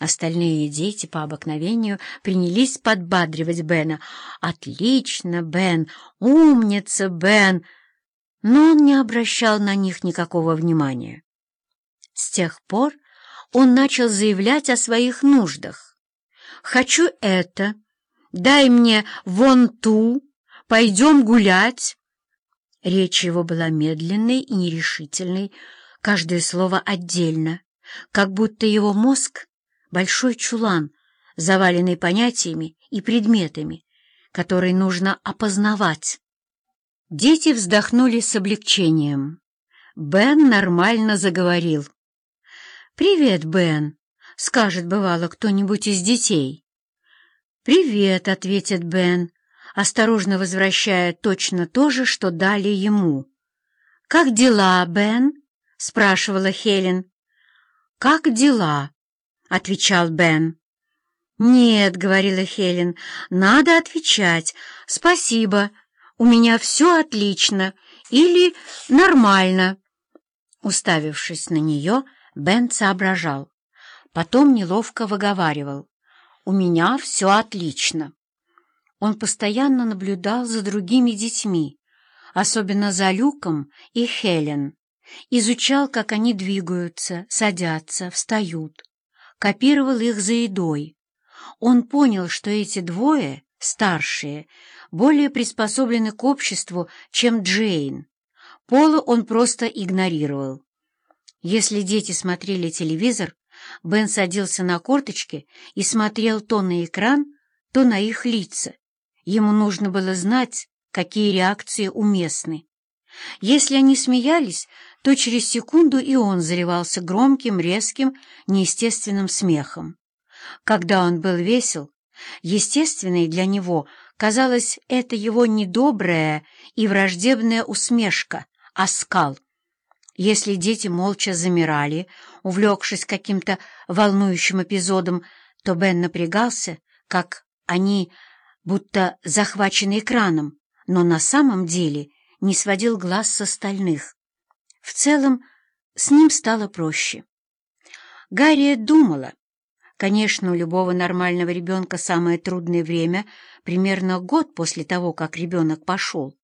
Остальные дети по обыкновению принялись подбадривать Бена. «Отлично, Бен! Умница, Бен!» Но он не обращал на них никакого внимания. С тех пор он начал заявлять о своих нуждах. «Хочу это! Дай мне вон ту! Пойдем гулять!» Речь его была медленной и нерешительной, каждое слово отдельно, как будто его мозг — большой чулан, заваленный понятиями и предметами, которые нужно опознавать. Дети вздохнули с облегчением. Бен нормально заговорил. «Привет, Бен!» — скажет, бывало, кто-нибудь из детей. «Привет!» — ответит Бен, осторожно возвращая точно то же, что дали ему. «Как дела, Бен?» — спрашивала Хелен. «Как дела?» — отвечал Бен. «Нет», — говорила Хелен, — «надо отвечать. Спасибо, у меня все отлично» или «нормально». Уставившись на нее, Бен соображал. Потом неловко выговаривал. «У меня все отлично». Он постоянно наблюдал за другими детьми, особенно за Люком и Хелен, изучал, как они двигаются, садятся, встают, копировал их за едой. Он понял, что эти двое, старшие, более приспособлены к обществу, чем Джейн. Пола он просто игнорировал. Если дети смотрели телевизор, Бен садился на корточки и смотрел то на экран, то на их лица. Ему нужно было знать, какие реакции уместны. Если они смеялись, то через секунду и он заливался громким, резким, неестественным смехом. Когда он был весел, естественной для него казалась это его недобрая и враждебная усмешка, оскал. Если дети молча замирали, увлекшись каким-то волнующим эпизодом, то Бен напрягался, как они, будто захвачены экраном, но на самом деле не сводил глаз с остальных. В целом, с ним стало проще. Гарриет думала, конечно, у любого нормального ребенка самое трудное время примерно год после того, как ребенок пошел.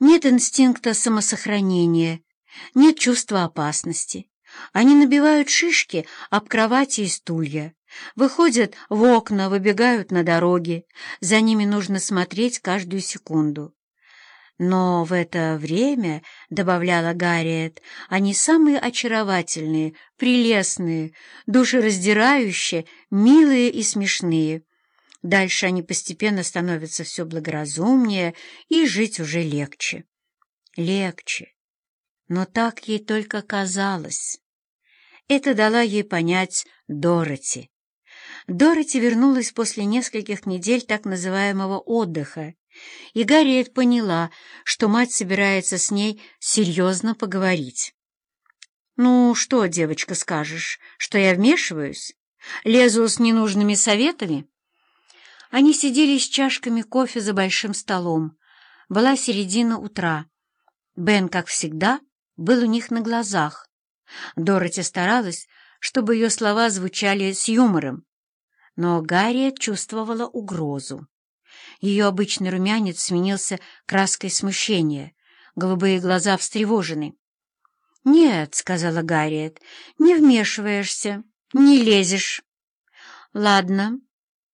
Нет инстинкта самосохранения, нет чувства опасности. Они набивают шишки об кровати и стулья, выходят в окна, выбегают на дороге. За ними нужно смотреть каждую секунду. Но в это время, — добавляла Гарриет, — они самые очаровательные, прелестные, душераздирающие, милые и смешные. Дальше они постепенно становятся все благоразумнее, и жить уже легче. Легче но так ей только казалось. Это дала ей понять Дороти. Дороти вернулась после нескольких недель так называемого отдыха, и Гарриет поняла, что мать собирается с ней серьезно поговорить. «Ну что, девочка, скажешь, что я вмешиваюсь? Лезу с ненужными советами?» Они сидели с чашками кофе за большим столом. Была середина утра. Бен, как всегда, был у них на глазах. Дороти старалась, чтобы ее слова звучали с юмором, но Гарри чувствовала угрозу. Ее обычный румянец сменился краской смущения, голубые глаза встревожены. «Нет», — сказала Гарриет, — «не вмешиваешься, не лезешь». «Ладно,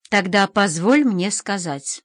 тогда позволь мне сказать».